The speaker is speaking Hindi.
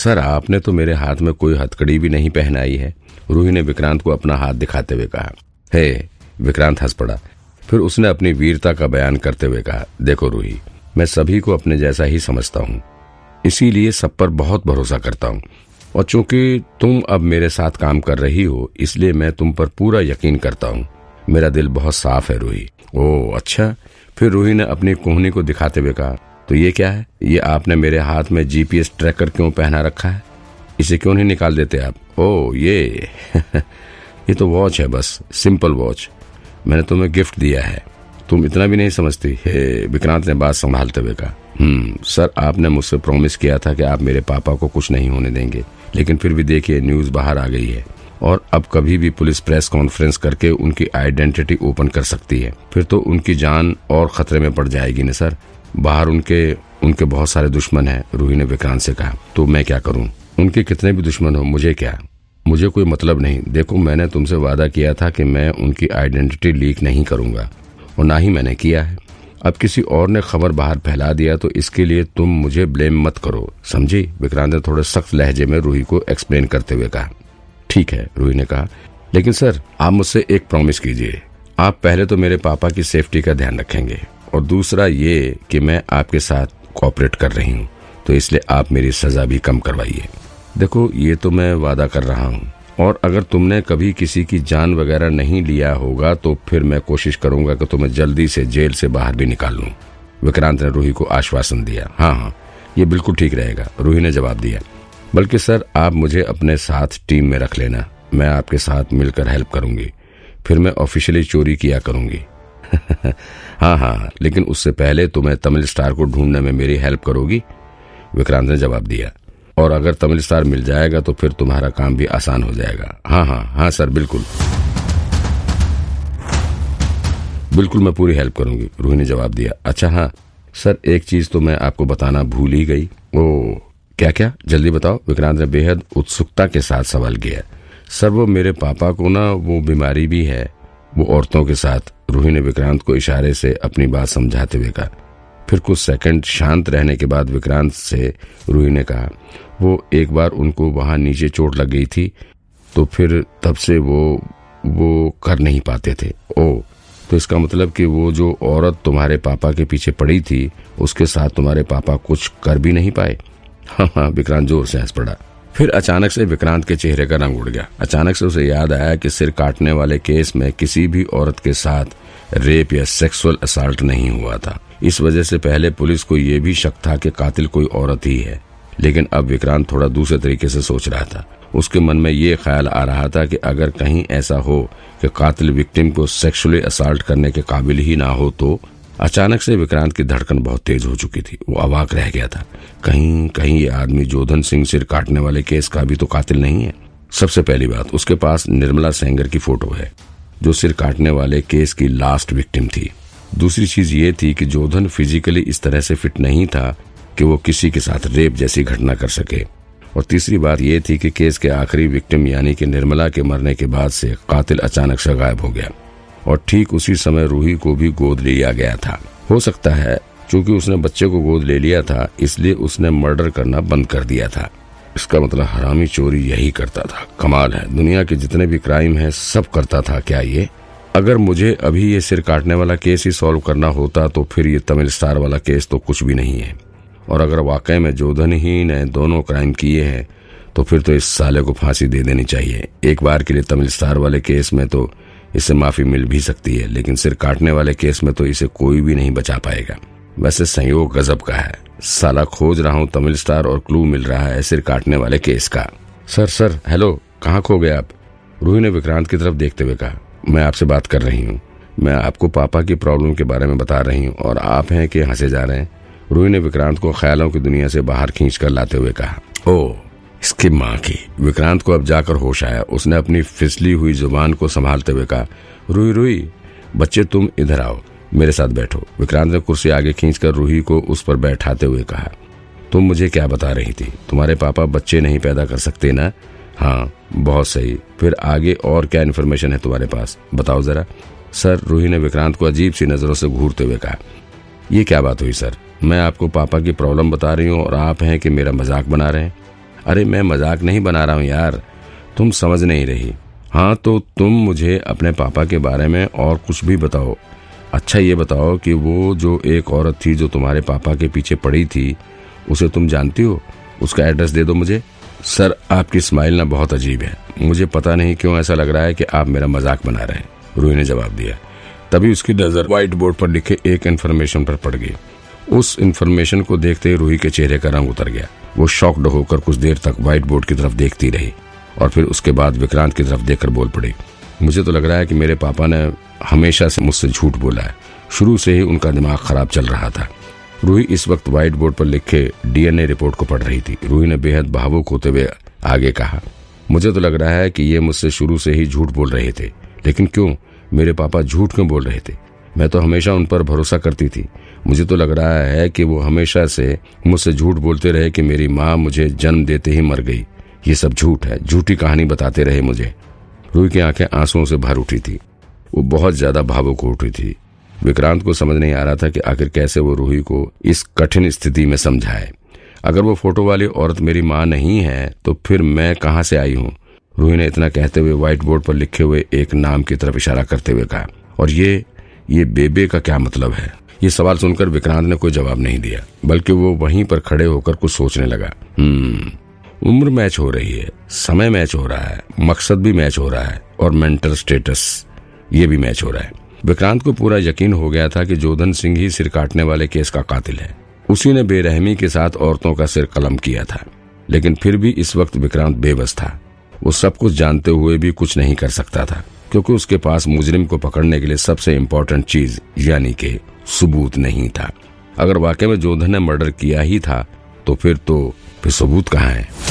सर, आपने तो मेरे हाथ में कोई हथकड़ी भी नहीं पहनाई है। रूही ने विक्रांत को अपना हाथ दिखाते हुए कहा, हे, विक्रांत हंस पड़ा। फिर उसने अपनी वीरता का बयान करते हुए कहा, देखो रूही, मैं सभी को अपने जैसा ही समझता हूँ। इसीलिए सब पर बहुत भरोसा करता हूँ। और चूँकि तुम अब मेरे साथ काम कर रही हो, इसलिए मैं तुम पर पूरा यकीन करता हूँ। मेरा दिल बहुत साफ़ है रूही। ओ अच्छा। फिर रूही ने अपनी कोहनी को दिखाते हुए कहा तो ये क्या है? ये आपने मेरे हाथ में जीपीएस ट्रैकर क्यों पहना रखा है? इसे क्यों नहीं निकाल देते आप? ओ, ये। ये तो वॉच है बस सिंपल वॉच मैंने तुम्हें गिफ्ट दिया है। तुम इतना भी नहीं समझती। हे, विक्रांत ने बात संभालते हुए कहा। हम्म सर, आपने मुझसे प्रॉमिस किया था कि आप मेरे पापा को कुछ नहीं होने देंगे। लेकिन फिर भी देखिए न्यूज़ बाहर आ गई है। और अब कभी भी पुलिस प्रेस कॉन्फ्रेंस करके उनकी आइडेंटिटी ओपन कर सकती है। फिर तो उनकी जान और खतरे में पड़ जाएगी न, सर। बाहर उनके उनके बहुत सारे दुश्मन हैं, रूही ने विक्रांत से कहा तो मैं क्या करूँ? उनके कितने भी दुश्मन हो, मुझे क्या? मुझे कोई मतलब नहीं। देखो, मैंने तुमसे वादा किया था कि मैं उनकी आइडेंटिटी लीक नहीं करूँगा, और ना ही मैंने किया है। अब किसी और ने खबर बाहर फैला दिया तो इसके लिए तुम मुझे ब्लेम मत करो। समझी? विक्रांत ने थोड़े सख्त लहजे में रूही को एक्सप्लेन करते हुए कहा, ठीक है, रूही ने कहा, लेकिन सर, आप मुझसे एक प्रॉमिस कीजिए। आप पहले तो मेरे पापा की सेफ्टी का ध्यान रखेंगे। और दूसरा ये कि मैं आपके साथ कॉपरेट कर रही हूँ तो इसलिए आप मेरी सजा भी कम करवाइए। देखो, ये तो मैं वादा कर रहा हूँ। और अगर तुमने कभी किसी की जान वगैरह नहीं लिया होगा तो फिर मैं कोशिश करूँगा कि तुम्हें जल्दी से जेल से बाहर भी निकाल लूँ। विक्रांत ने रूही को आश्वासन दिया। हाँ हाँ ये बिल्कुल ठीक रहेगा, रूही ने जवाब दिया। बल्कि सर, आप मुझे अपने साथ टीम में रख लेना, मैं आपके साथ मिलकर हेल्प करूँगी। फिर मैं ऑफिशियली चोरी किया करूँगी। हाँ हाँ लेकिन उससे पहले तुम्हें तमिल स्टार को ढूँढने में मेरी हेल्प करोगी? विक्रांत ने जवाब दिया। और अगर तमिल स्टार मिल जाएगा तो फिर तुम्हारा काम भी आसान हो जाएगा। हाँ हाँ हाँ सर, बिल्कुल। बिल्कुल, मैं पूरी हेल्प करूँगी, रूही ने जवाब दिया। अच्छा हाँ सर, एक चीज़ तो मैं आपको बताना भूल ही गई। ओ क्या क्या जल्दी बताओ। विक्रांत ने बेहद उत्सुकता के साथ सवाल किया। सर, वो मेरे पापा को ना, वो बीमारी भी है। वो औरतों के साथ रूही ने विक्रांत को इशारे से अपनी बात समझाते हुए कहा। फिर कुछ सेकंड शांत रहने के बाद विक्रांत से रूही ने कहा, वो एक बार उनको वहाँ नीचे चोट लग गई थी तो फिर तब से वो वो कर नहीं पाते थे। ओ तो इसका मतलब कि वो जो औरत तुम्हारे पापा के पीछे पड़ी थी, उसके साथ तुम्हारे पापा कुछ कर भी नहीं पाए? हाँ हाँ विक्रांत ज़ोर से हंस पड़ा। फिर अचानक से विक्रांत के चेहरे का रंग उड़ गया। अचानक से उसे याद आया कि सिर काटने वाले केस में किसी भी औरत के साथ रेप या सेक्सुअल असाल्ट नहीं हुआ था। इस वजह से पहले पुलिस को यह भी शक था कि कातिल कोई औरत ही है। लेकिन अब विक्रांत थोड़ा दूसरे तरीके से सोच रहा था। उसके मन में ये ख्याल आ रहा था कि अगर कहीं ऐसा हो कि कातिल विक्टिम को सेक्सुअली असाल्ट करने के काबिल ही ना हो तो अचानक से विक्रांत की धड़कन बहुत तेज हो चुकी थी। वो अवाक रह गया था। कहीं कहीं ये आदमी जोधन सिंह सिर काटने वाले केस का भी तो कातिल नहीं है। सबसे पहली बात, उसके पास निर्मला सेंगर की फ़ोटो है, जो सिर काटने वाले केस की लास्ट विक्टिम थी। दूसरी चीज़ ये थी कि जोधन फिजिकली इस तरह से फिट नहीं था कि वो किसी के साथ रेप जैसी घटना कर सके। और तीसरी बात यह थी कि केस के आखिरी विक्टिम यानी कि निर्मला के मरने के बाद से कातिल अचानक से गायब हो गया। और ठीक उसी समय रूही को भी गोद लिया गया था। हो सकता है क्योंकि उसने बच्चे को गोद ले लिया था, इसलिए उसने मर्डर करना बंद कर दिया था। इसका मतलब हरामी चोरी यही करता था। कमाल है, दुनिया के जितने भी क्राइम है, सब करता था, क्या ये? अगर मुझे अभी ये सिर काटने वाला केस ही सॉल्व करना होता तो फिर ये तमिल स्टार वाला केस तो कुछ भी नहीं है। और अगर वाकई में जोधन ही ने दोनों क्राइम किए हैं तो फिर तो इस साले को फांसी दे देनी चाहिए। एक बार के लिए तमिल स्टार वाले केस में तो इसे माफ़ी मिल भी सकती है, लेकिन सिर काटने वाले केस में तो इसे कोई भी नहीं बचा पाएगा। वैसे संयोग गजब का है। साला खोज रहा हूँ, तमिल स्टार और क्लू मिल रहा है सिर काटने वाले केस का। सर सर, हेलो, कहाँ खो गए आप? रूही ने विक्रांत की तरफ़ देखते हुए कहा, मैं आपसे बात कर रही हूँ। मैं आपको पापा की प्रॉब्लम के बारे में बता रही हूँ और आप हैं कि हंसे जा रहे हैं? रूही ने विक्रांत को ख्यालों की दुनिया से बाहर खींच कर लाते हुए कहा ओ इसकी माँ की। विक्रांत को अब जाकर होश आया। उसने अपनी फिसली हुई ज़ुबान को संभालते हुए कहा रूही रूही बच्चे तुम इधर आओ, मेरे साथ बैठो। विक्रांत ने कुर्सी आगे खींचकर रूही को उस पर बैठाते हुए कहा, तुम मुझे क्या बता रही थी? तुम्हारे पापा बच्चे नहीं पैदा कर सकते ना? हाँ बहुत सही। फिर आगे और क्या इन्फॉर्मेशन है तुम्हारे पास? बताओ जरा। सर, रूही ने विक्रांत को अजीब सी नज़रों से घूरते हुए कहा, ये क्या बात हुई, सर? मैं आपको पापा की प्रॉब्लम बता रही हूँ और आप हैं कि मेरा मज़ाक बना रहे हैं? अरे मैं मज़ाक नहीं बना रहा हूँ यार। तुम समझ नहीं रही। हाँ तो तुम मुझे अपने पापा के बारे में और कुछ भी बताओ। अच्छा ये बताओ कि वो जो एक औरत थी जो तुम्हारे पापा के पीछे पड़ी थी, उसे तुम जानती हो? उसका एड्रेस दे दो मुझे। सर, आपकी स्माइल ना बहुत अजीब है। मुझे पता नहीं क्यों ऐसा लग रहा है कि आप मेरा मज़ाक बना रहे हैं। रूही ने जवाब दिया। तभी उसकी नज़र व्हाइट बोर्ड पर लिखे एक इन्फॉर्मेशन पर पड़ गई। उस इन्फॉर्मेशन को देखते ही रूही के चेहरे का रंग उतर गया। वो शॉक्ड होकर कुछ देर तक व्हाइट बोर्ड की तरफ़ देखती रही और फिर उसके बाद विक्रांत की तरफ़ देखकर बोल पड़ी, मुझे तो लग रहा है कि मेरे पापा ने हमेशा से मुझसे झूठ बोला है। शुरू से ही उनका दिमाग खराब चल रहा था। रूही इस वक्त व्हाइट बोर्ड पर लिखे डीएनए रिपोर्ट को पढ़ रही थी। रूही ने बेहद भावुक होते हुए आगे कहा, मुझे तो लग रहा है कि ये मुझसे शुरू से ही झूठ बोल रहे थे, लेकिन क्यों? मेरे पापा झूठ क्यों बोल रहे थे? मैं तो हमेशा उन पर भरोसा करती थी। मुझे तो लग रहा है कि वो हमेशा से मुझसे झूठ बोलते रहे कि मेरी माँ मुझे जन्म देते ही मर गई। ये सब झूठ है, झूठी कहानी बताते रहे मुझे। रूही की आँखें आंसुओं से भर उठी थी। वो बहुत ज़्यादा भावुक उठी थी। विक्रांत को समझ नहीं आ रहा था कि आखिर कैसे वो रूही को इस कठिन स्थिति में समझाए। अगर वो फ़ोटो वाली औरत मेरी माँ नहीं है तो फिर मैं कहाँ से आई हूँ? रूही ने इतना कहते हुए व्हाइट बोर्ड पर लिखे हुए एक नाम की तरफ़ इशारा करते हुए कहा, और ये ये बेबे का क्या मतलब है? ये सवाल सुनकर विक्रांत ने कोई जवाब नहीं दिया, बल्कि वो वहीं पर खड़े होकर कुछ सोचने लगा। हम्म उम्र मैच हो रही है, समय मैच हो रहा है, मकसद भी मैच हो रहा है, और मेंटल स्टेटस ये भी मैच हो रहा है। विक्रांत को पूरा यकीन हो गया था कि जोधन सिंह ही सिर काटने वाले केस का कातिल है। उसी ने बेरहमी के साथ औरतों का सिर कलम किया था, लेकिन फिर भी इस वक्त विक्रांत बेबस था। वो सब कुछ जानते हुए भी कुछ नहीं कर सकता था। क्योंकि उसके पास मुजरिम को पकड़ने के लिए सबसे इम्पोर्टेंट चीज़ यानी के सबूत नहीं था। अगर वाकई में जोधन ने मर्डर किया ही था तो फिर तो फिर सबूत कहाँ है?